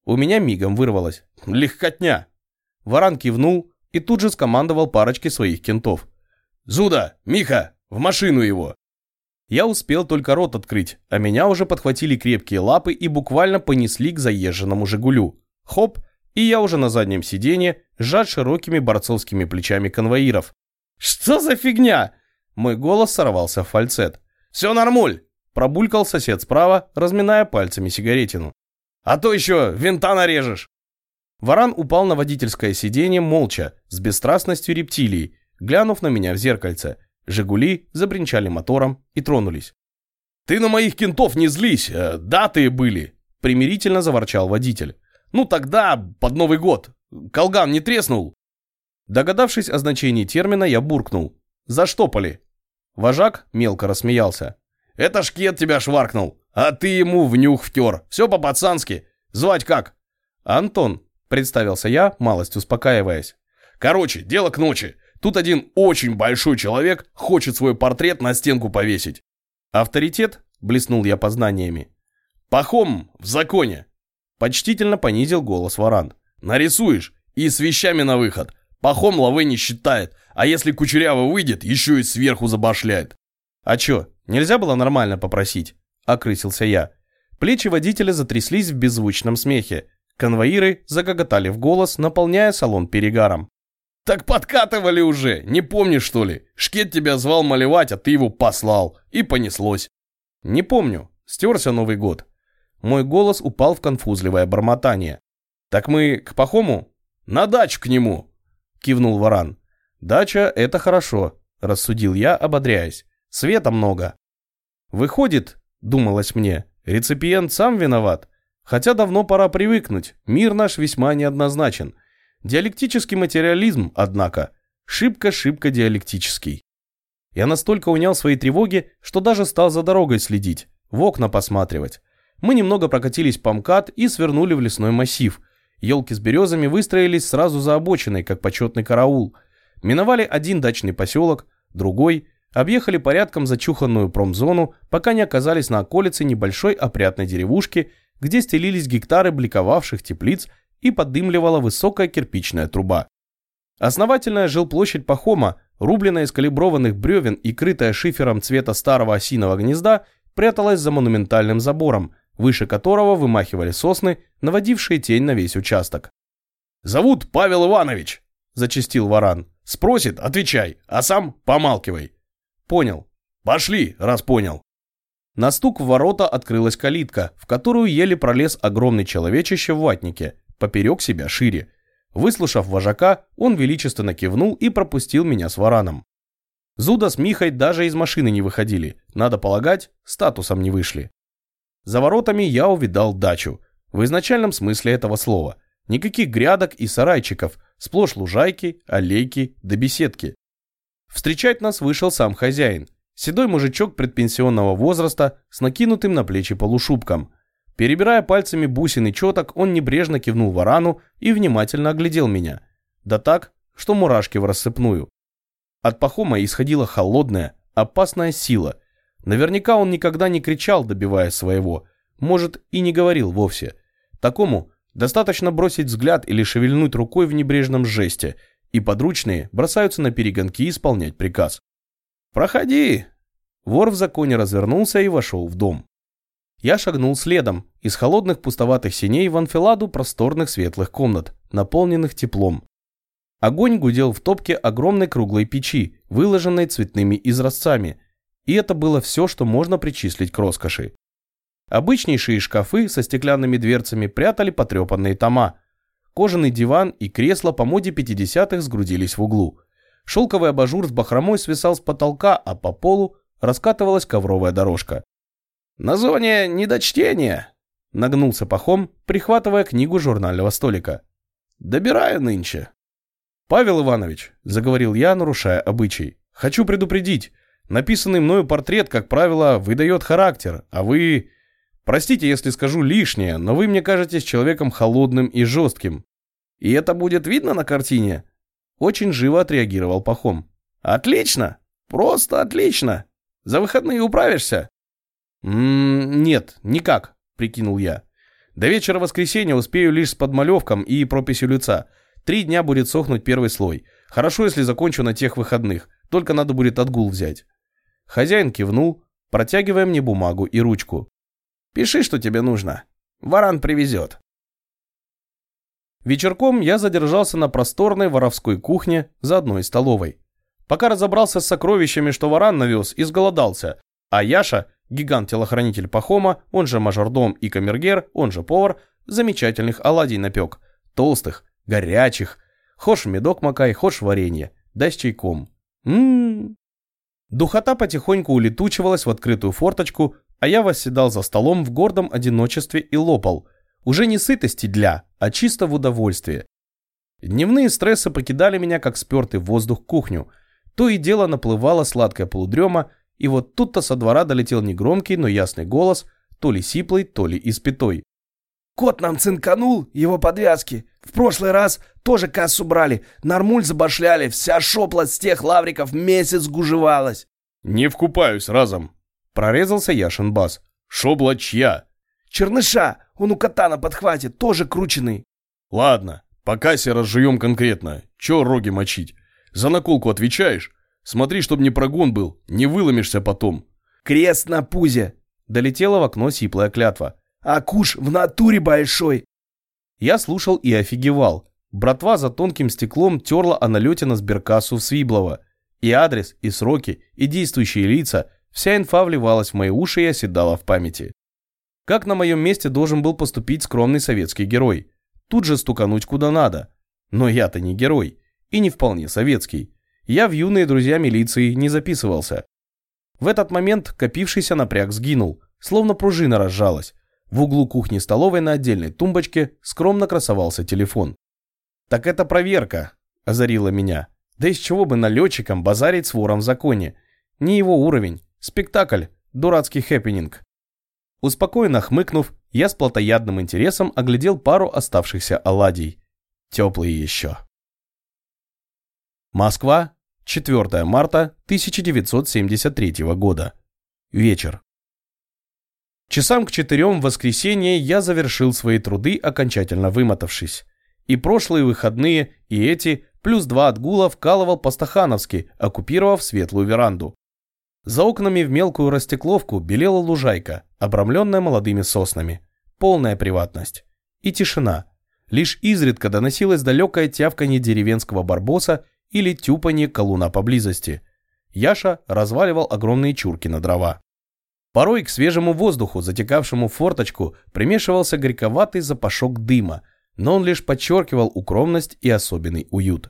A: У меня мигом вырвалось. Легкотня. Варан кивнул и тут же скомандовал парочке своих кентов.
B: «Зуда! Миха! В машину его!»
A: Я успел только рот открыть, а меня уже подхватили крепкие лапы и буквально понесли к заезженному «Жигулю». Хоп, и я уже на заднем сиденье, сжат широкими борцовскими плечами конвоиров. «Что за фигня?» Мой голос сорвался в фальцет.
B: «Все нормуль!»
A: Пробулькал сосед справа, разминая пальцами сигаретину.
B: А то еще винта нарежешь.
A: Варан упал на водительское сиденье молча, с бесстрастностью рептилии, глянув на меня в зеркальце. «Жигули» забринчали мотором и тронулись.
B: «Ты на моих кентов не злись, э, даты были!»
A: Примирительно заворчал водитель.
B: «Ну тогда, под Новый год. Колган не треснул?»
A: Догадавшись о значении термина, я буркнул. «Заштопали». Вожак мелко рассмеялся.
B: «Это шкет тебя шваркнул. А ты ему в нюх втер. Все по-пацански. Звать как?
A: Антон, представился я, малость успокаиваясь.
B: Короче, дело к ночи. Тут один очень большой человек хочет свой портрет на стенку повесить.
A: Авторитет? Блеснул я познаниями.
B: Пахом в законе.
A: Почтительно понизил голос Варан.
B: Нарисуешь и с вещами на выход. Пахом лавы не считает, а если кучеряво выйдет, еще и сверху забашляет.
A: А чё, нельзя было нормально попросить? Окрысился я. Плечи водителя затряслись в беззвучном смехе. Конвоиры загоготали в голос, наполняя салон перегаром.
B: «Так подкатывали уже, не помнишь, что ли? Шкет тебя звал малевать, а ты его послал. И понеслось».
A: «Не помню. Стерся Новый год». Мой голос упал в конфузливое бормотание. «Так мы к Пахому?»
B: «На дачу к нему», —
A: кивнул Варан. «Дача — это хорошо», — рассудил я, ободряясь. «Света много». «Выходит, — думалось мне, — реципиент сам виноват. Хотя давно пора привыкнуть, мир наш весьма неоднозначен». Диалектический материализм, однако, шибко-шибко диалектический. Я настолько унял свои тревоги, что даже стал за дорогой следить, в окна посматривать. Мы немного прокатились по МКАД и свернули в лесной массив. Елки с березами выстроились сразу за обочиной, как почетный караул. Миновали один дачный поселок, другой, объехали порядком зачуханную промзону, пока не оказались на околице небольшой опрятной деревушки, где стелились гектары бликовавших теплиц и поддымливала высокая кирпичная труба. Основательная жилплощадь Пахома, рубленная из калиброванных бревен и крытая шифером цвета старого осиного гнезда, пряталась за монументальным забором, выше которого вымахивали сосны, наводившие тень на весь участок.
B: «Зовут Павел Иванович», – зачастил Варан. «Спросит – отвечай, а сам помалкивай».
A: «Понял».
B: «Пошли, раз понял».
A: На стук в ворота открылась калитка, в которую еле пролез огромный человечище в ватнике, поперек себя шире. Выслушав вожака, он величественно кивнул и пропустил меня с вараном. Зуда с Михой даже из машины не выходили, надо полагать, статусом не вышли. За воротами я увидал дачу, в изначальном смысле этого слова. Никаких грядок и сарайчиков, сплошь лужайки, аллейки да беседки. Встречать нас вышел сам хозяин, седой мужичок предпенсионного возраста с накинутым на плечи полушубком – Перебирая пальцами бусины четок, он небрежно кивнул варану и внимательно оглядел меня. Да так, что мурашки в рассыпную. От Пахома исходила холодная, опасная сила. Наверняка он никогда не кричал, добивая своего. Может, и не говорил вовсе. Такому достаточно бросить взгляд или шевельнуть рукой в небрежном жесте, и подручные бросаются на перегонки исполнять приказ. «Проходи!» Вор в законе развернулся и вошел в дом. Я шагнул следом, из холодных пустоватых синей в анфиладу просторных светлых комнат, наполненных теплом. Огонь гудел в топке огромной круглой печи, выложенной цветными изразцами, и это было все, что можно причислить к роскоши. Обычнейшие шкафы со стеклянными дверцами прятали потрепанные тома. Кожаный диван и кресло по моде 50-х сгрудились в углу. Шелковый абажур с бахромой свисал с потолка, а по полу раскатывалась ковровая дорожка. «На зоне недочтения!» — нагнулся пахом, прихватывая книгу журнального столика. «Добираю нынче». «Павел Иванович», — заговорил я, нарушая обычай, — «хочу предупредить. Написанный мною портрет, как правило, выдает характер, а вы... Простите, если скажу лишнее, но вы мне кажетесь человеком холодным и жестким. И это будет видно на картине?» Очень живо отреагировал Пахом. «Отлично! Просто отлично! За выходные управишься?» «М нет никак», — прикинул я. «До вечера воскресенья успею лишь с подмалевком и прописью лица. Три дня будет сохнуть первый слой. Хорошо, если закончу на тех выходных. Только надо будет отгул взять». Хозяин кивнул, протягивая мне бумагу и ручку. «Пиши, что тебе нужно. Варан привезет». Вечерком я задержался на просторной воровской кухне за одной столовой. Пока разобрался с сокровищами, что варан навез, изголодался, а Яша Гигант-телохранитель Пахома, он же мажордом и камергер, он же повар, замечательных оладий напек. Толстых, горячих. Хошь медок макай, хошь варенье. Да с чайком. Ммм. Духота потихоньку улетучивалась в открытую форточку, а я восседал за столом в гордом одиночестве и лопал. Уже не сытости для, а чисто в удовольствие. Дневные стрессы покидали меня, как спертый воздух кухню. То и дело наплывала сладкая полудрема, и вот тут-то со двора долетел негромкий, но ясный голос, то ли сиплый, то ли испятой.
D: «Кот нам цинканул, его подвязки. В прошлый раз тоже кассу брали, нормуль забашляли, вся шопла с тех лавриков месяц гужевалась».
B: «Не вкупаюсь разом»,
A: Прорезался Яшин бас.
B: Шобла чья?
D: Черныша, он у кота на подхвате, тоже крученый.
B: Ладно, пока се разжуем конкретно. Чё роги мочить? За наколку отвечаешь? Смотри, чтоб не прогон был, не выломишься потом.
D: Крест на пузе.
A: Долетела в окно сиплая клятва.
D: А куш в натуре большой.
A: Я слушал и офигевал. Братва за тонким стеклом терла о налете на сберкассу в Свиблово. И адрес, и сроки, и действующие лица, вся инфа вливалась в мои уши и оседала в памяти. Как на моем месте должен был поступить скромный советский герой? Тут же стукануть куда надо. Но я-то не герой. И не вполне советский. Я в юные друзья милиции не записывался. В этот момент копившийся напряг сгинул, словно пружина разжалась. В углу кухни-столовой на отдельной тумбочке скромно красовался телефон. «Так это проверка», – озарило меня. «Да и с чего бы налетчикам базарить с вором в законе? Не его уровень. Спектакль. Дурацкий хэппенинг». Успокоенно хмыкнув, я с плотоядным интересом оглядел пару оставшихся оладий. Теплые еще. Москва, 4 марта 1973 года. Вечер. Часам к четырем в воскресенье я завершил свои труды, окончательно вымотавшись. И прошлые выходные, и эти, плюс два отгула вкалывал по-стахановски, оккупировав светлую веранду. За окнами в мелкую растекловку белела лужайка, обрамленная молодыми соснами. Полная приватность. И тишина. Лишь изредка доносилось далекое тявканье деревенского барбоса или тюпанье колуна поблизости. Яша разваливал огромные чурки на дрова. Порой к свежему воздуху, затекавшему в форточку, примешивался горьковатый запашок дыма, но он лишь подчеркивал укромность и особенный уют.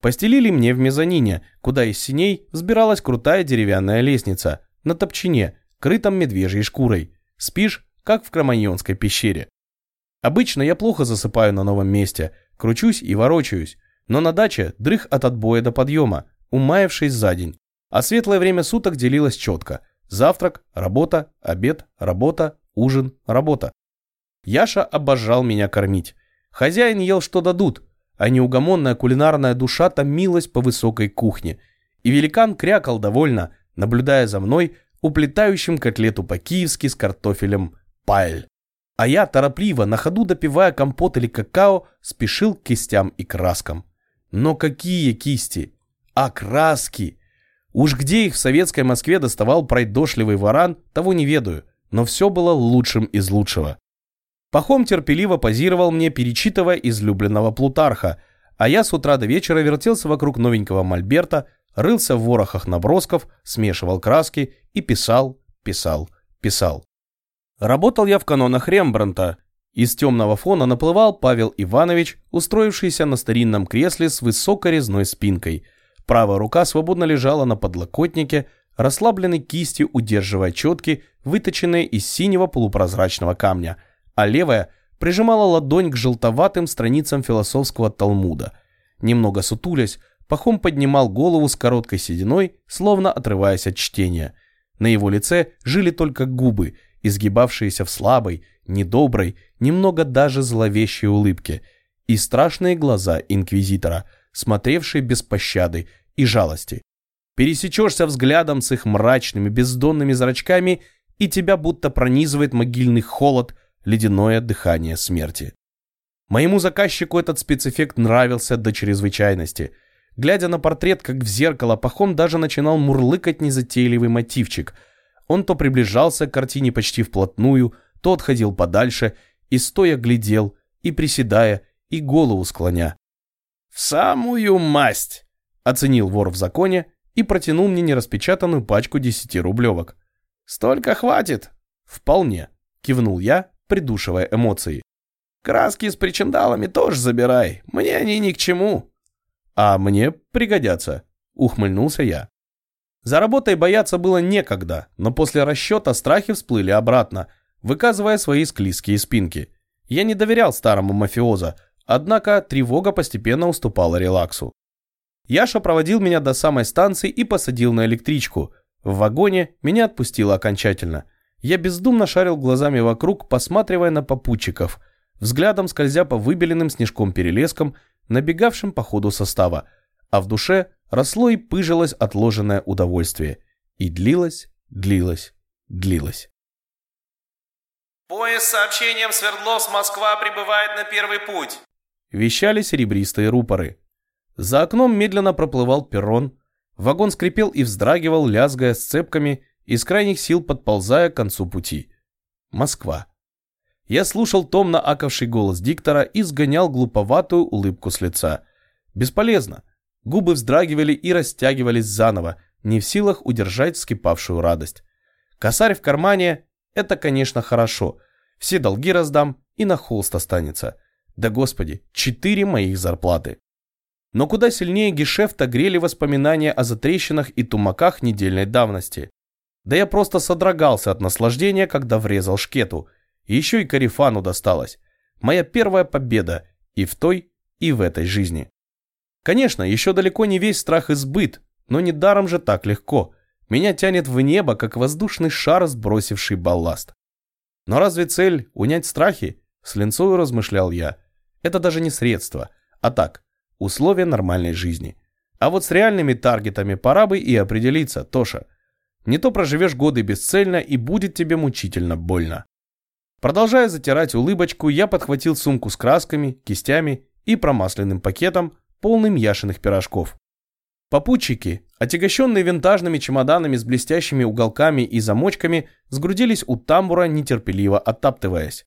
A: Постелили мне в мезонине, куда из синей взбиралась крутая деревянная лестница, на топчине, крытом медвежьей шкурой. Спишь, как в Кроманьонской пещере. Обычно я плохо засыпаю на новом месте, кручусь и ворочаюсь, но на даче дрых от отбоя до подъема, умаявшись за день. А светлое время суток делилось четко. Завтрак, работа, обед, работа, ужин, работа. Яша обожал меня кормить. Хозяин ел, что дадут, а неугомонная кулинарная душа томилась по высокой кухне. И великан крякал довольно, наблюдая за мной, уплетающим котлету по-киевски с картофелем пайль. А я торопливо, на ходу допивая компот или какао, спешил к кистям и краскам. Но какие кисти? А краски! Уж где их в советской Москве доставал пройдошливый варан, того не ведаю, но все было лучшим из лучшего. Пахом терпеливо позировал мне, перечитывая излюбленного Плутарха, а я с утра до вечера вертелся вокруг новенького мольберта, рылся в ворохах набросков, смешивал краски и писал, писал, писал. Работал я в канонах Рембранта, из темного фона наплывал Павел Иванович, устроившийся на старинном кресле с высокой резной спинкой. Правая рука свободно лежала на подлокотнике, расслабленной кистью удерживая четки, выточенные из синего полупрозрачного камня, а левая прижимала ладонь к желтоватым страницам философского Талмуда. Немного сутулясь, Пахом поднимал голову с короткой сединой, словно отрываясь от чтения. На его лице жили только губы, изгибавшиеся в слабой, недоброй, немного даже зловещей улыбке, и страшные глаза инквизитора, смотревшие без пощады и жалости. Пересечешься взглядом с их мрачными бездонными зрачками, и тебя будто пронизывает могильный холод, ледяное дыхание смерти. Моему заказчику этот спецэффект нравился до чрезвычайности. Глядя на портрет, как в зеркало, Пахом даже начинал мурлыкать незатейливый мотивчик. Он то приближался к картине почти вплотную, то отходил подальше и стоя глядел, и приседая, и голову склоня. «В самую масть!» – оценил вор в законе и протянул мне нераспечатанную пачку десятирублевок. «Столько хватит?» «Вполне», – кивнул я, придушивая эмоции. «Краски с причиндалами тоже забирай, мне они ни к чему». «А мне пригодятся», – ухмыльнулся я. За работой бояться было некогда, но после расчета страхи всплыли обратно, выказывая свои склизкие спинки. Я не доверял старому мафиоза, однако тревога постепенно уступала релаксу. Яша проводил меня до самой станции и посадил на электричку. В вагоне меня отпустило окончательно. Я бездумно шарил глазами вокруг, посматривая на попутчиков, взглядом скользя по выбеленным снежком перелескам, набегавшим по ходу состава, а в душе росло и пыжилось отложенное удовольствие. И длилось, длилось длилась.
C: «Поезд с сообщением Свердловск-Москва прибывает на первый путь!»
A: Вещали серебристые рупоры. За окном медленно проплывал перрон, вагон скрипел и вздрагивал, лязгая сцепками, из крайних сил подползая к концу пути. Москва. Я слушал томно акавший голос диктора и сгонял глуповатую улыбку с лица. Бесполезно. Губы вздрагивали и растягивались заново, не в силах удержать вскипавшую радость. Косарь в кармане – это, конечно, хорошо. Все долги раздам и на холст останется. Да господи, четыре моих зарплаты. Но куда сильнее гешефта грели воспоминания о затрещинах и тумаках недельной давности. Да я просто содрогался от наслаждения, когда врезал шкету. И еще и Карифану досталось. Моя первая победа и в той, и в этой жизни. Конечно, еще далеко не весь страх избыт, но не даром же так легко. Меня тянет в небо, как воздушный шар, сбросивший балласт. Но разве цель – унять страхи? С линцою размышлял я. Это даже не средство, а так, условия нормальной жизни. А вот с реальными таргетами пора бы и определиться, Тоша. Не то проживешь годы бесцельно и будет тебе мучительно больно. Продолжая затирать улыбочку, я подхватил сумку с красками, кистями и промасленным пакетом, полным яшиных пирожков. Попутчики, отягощенные винтажными чемоданами с блестящими уголками и замочками, сгрудились у тамбура, нетерпеливо оттаптываясь.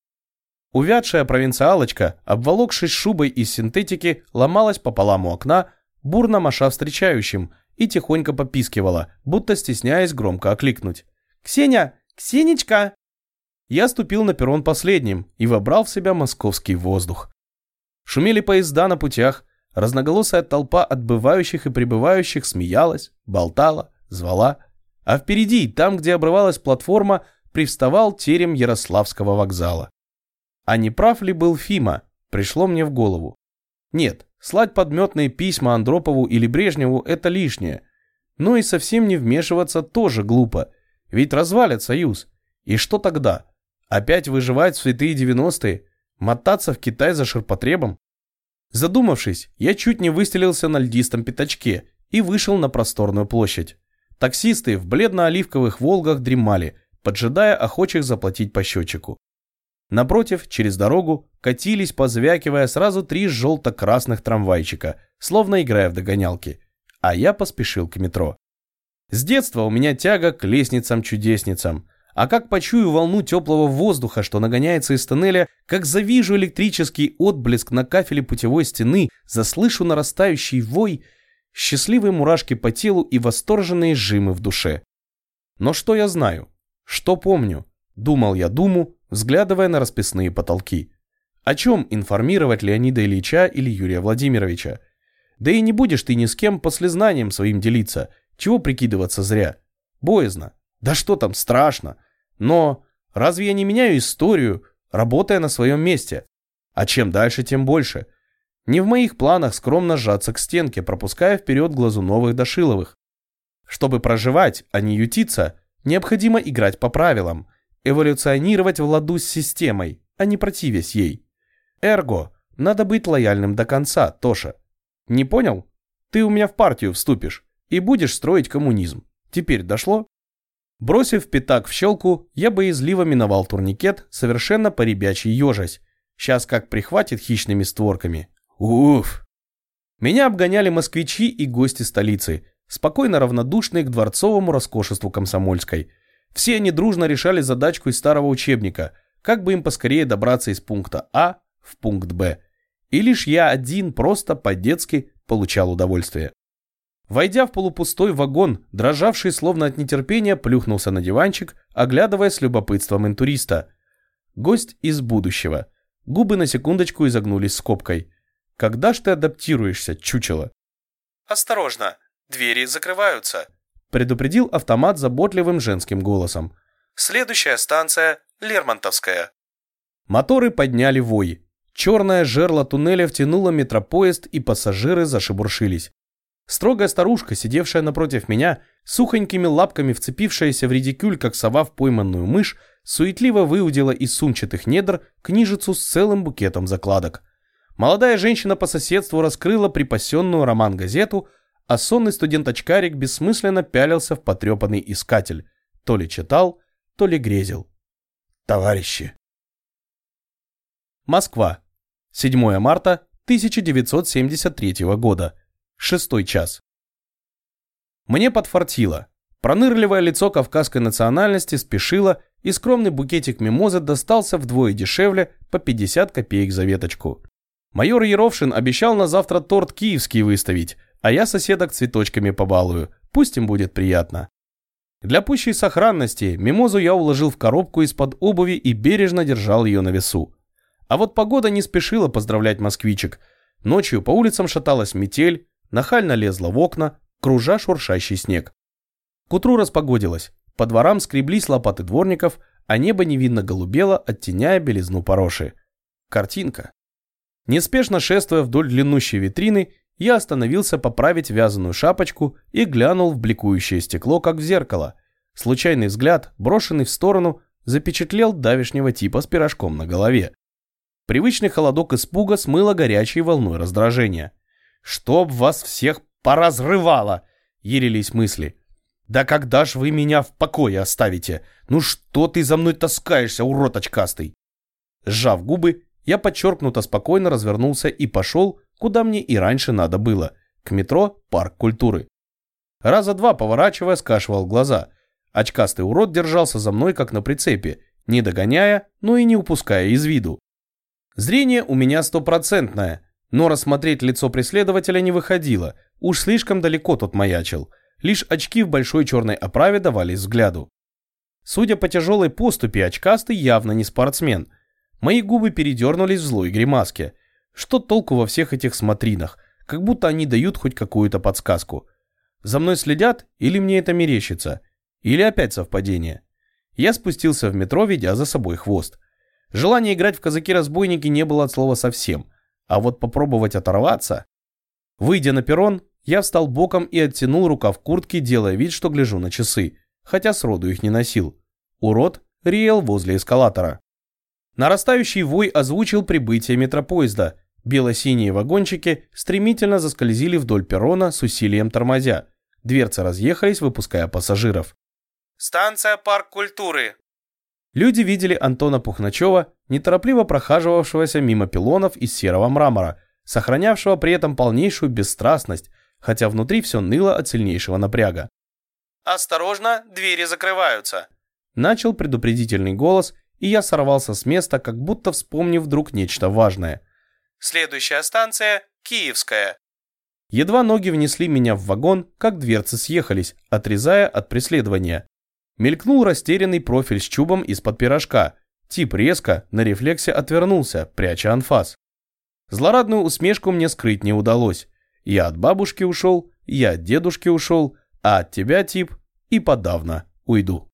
A: Увядшая провинциалочка, обволокшись шубой из синтетики, ломалась пополам у окна, бурно маша встречающим, и тихонько попискивала, будто стесняясь громко окликнуть. «Ксения! Ксенечка!» Я ступил на перрон последним и вобрал в себя московский воздух. Шумели поезда на путях, разноголосая толпа отбывающих и прибывающих смеялась, болтала, звала, а впереди, там, где обрывалась платформа, привставал терем Ярославского вокзала. А не прав ли был Фима, пришло мне в голову. Нет, слать подметные письма Андропову или Брежневу – это лишнее. Но и совсем не вмешиваться тоже глупо, ведь развалят союз. И что тогда? Опять выживать в святые девяностые? Мотаться в Китай за ширпотребом? Задумавшись, я чуть не выстелился на льдистом пятачке и вышел на просторную площадь. Таксисты в бледно-оливковых «Волгах» дремали, поджидая охочих заплатить по счетчику. Напротив, через дорогу, катились, позвякивая сразу три желто-красных трамвайчика, словно играя в догонялки. А я поспешил к метро. С детства у меня тяга к лестницам-чудесницам. А как почую волну теплого воздуха, что нагоняется из тоннеля, как завижу электрический отблеск на кафеле путевой стены, заслышу нарастающий вой, счастливые мурашки по телу и восторженные жимы в душе. Но что я знаю? Что помню? Думал я думу, взглядывая на расписные потолки. О чем информировать Леонида Ильича или Юрия Владимировича? Да и не будешь ты ни с кем после знанием своим делиться. Чего прикидываться зря? Боязно. Да что там, страшно. Но разве я не меняю историю, работая на своем месте? А чем дальше, тем больше. Не в моих планах скромно сжаться к стенке, пропуская вперед глазуновых Дошиловых. Чтобы проживать, а не ютиться, необходимо играть по правилам – эволюционировать в ладу с системой, а не противясь ей. Эрго, надо быть лояльным до конца, Тоша. Не понял? Ты у меня в партию вступишь и будешь строить коммунизм. Теперь дошло? Бросив пятак в щелку, я боязливо миновал турникет, совершенно поребячий ежась. Сейчас как прихватит хищными створками. Уф! Меня обгоняли москвичи и гости столицы, спокойно равнодушные к дворцовому роскошеству комсомольской – все они дружно решали задачку из старого учебника, как бы им поскорее добраться из пункта А в пункт Б. И лишь я один просто по-детски получал удовольствие. Войдя в полупустой вагон, дрожавший словно от нетерпения, плюхнулся на диванчик, оглядывая с любопытством интуриста. Гость из будущего. Губы на секундочку изогнулись скобкой. «Когда ж ты адаптируешься, чучело?»
C: «Осторожно, двери закрываются»,
A: предупредил автомат заботливым женским голосом.
C: «Следующая станция – Лермонтовская».
A: Моторы подняли вой. Черное жерло туннеля втянуло метропоезд, и пассажиры зашебуршились. Строгая старушка, сидевшая напротив меня, сухонькими лапками вцепившаяся в редикюль, как сова в пойманную мышь, суетливо выудила из сумчатых недр книжицу с целым букетом закладок. Молодая женщина по соседству раскрыла припасенную роман-газету, а сонный студент-очкарик бессмысленно пялился в потрепанный искатель. То ли читал, то ли грезил.
B: Товарищи.
A: Москва. 7 марта 1973 года. Шестой час. Мне подфартило. Пронырливое лицо кавказской национальности спешило, и скромный букетик мимозы достался вдвое дешевле по 50 копеек за веточку. Майор Еровшин обещал на завтра торт киевский выставить, а я соседок цветочками побалую, пусть им будет приятно. Для пущей сохранности мимозу я уложил в коробку из-под обуви и бережно держал ее на весу. А вот погода не спешила поздравлять москвичек. Ночью по улицам шаталась метель, нахально лезла в окна, кружа шуршащий снег. К утру распогодилось, по дворам скреблись лопаты дворников, а небо невинно голубело, оттеняя белизну пороши. Картинка. Неспешно шествуя вдоль длиннущей витрины, я остановился поправить вязаную шапочку и глянул в бликующее стекло, как в зеркало. Случайный взгляд, брошенный в сторону, запечатлел давешнего типа с пирожком на голове. Привычный холодок испуга смыло горячей волной раздражения. «Чтоб вас всех поразрывало!» – ярились мысли. «Да когда ж вы меня в покое оставите? Ну что ты за мной таскаешься, урод очкастый?» Сжав губы, я подчеркнуто спокойно развернулся и пошел, куда мне и раньше надо было, к метро «Парк культуры». Раза два поворачивая, скашивал глаза. Очкастый урод держался за мной, как на прицепе, не догоняя, но и не упуская из виду. Зрение у меня стопроцентное, но рассмотреть лицо преследователя не выходило, уж слишком далеко тот маячил – Лишь очки в большой черной оправе давались взгляду. Судя по тяжелой поступе, очкастый явно не спортсмен. Мои губы передернулись в злой гримаске. Что толку во всех этих смотринах? Как будто они дают хоть какую-то подсказку. За мной следят или мне это мерещится? Или опять совпадение? Я спустился в метро, ведя за собой хвост. Желания играть в казаки-разбойники не было от слова совсем. А вот попробовать оторваться... Выйдя на перрон, я встал боком и оттянул рукав куртки, делая вид, что гляжу на часы, хотя сроду их не носил. Урод реял возле эскалатора. Нарастающий вой озвучил прибытие метропоезда. Бело-синие вагончики стремительно заскользили вдоль перрона с усилием тормозя. Дверцы разъехались, выпуская пассажиров.
C: «Станция Парк культуры».
A: Люди видели Антона Пухначева, неторопливо прохаживавшегося мимо пилонов из серого мрамора, сохранявшего при этом полнейшую бесстрастность, хотя внутри все ныло от сильнейшего напряга.
C: «Осторожно, двери закрываются!»
A: Начал предупредительный голос, и я сорвался с места, как будто вспомнив вдруг нечто важное.
C: «Следующая станция – Киевская».
A: Едва ноги внесли меня в вагон, как дверцы съехались, отрезая от преследования. Мелькнул растерянный профиль с чубом из-под пирожка. Тип резко, на рефлексе отвернулся, пряча анфас. Злорадную усмешку мне скрыть не удалось. Я от бабушки ушел, я от дедушки ушел, а от тебя, тип, и подавно уйду.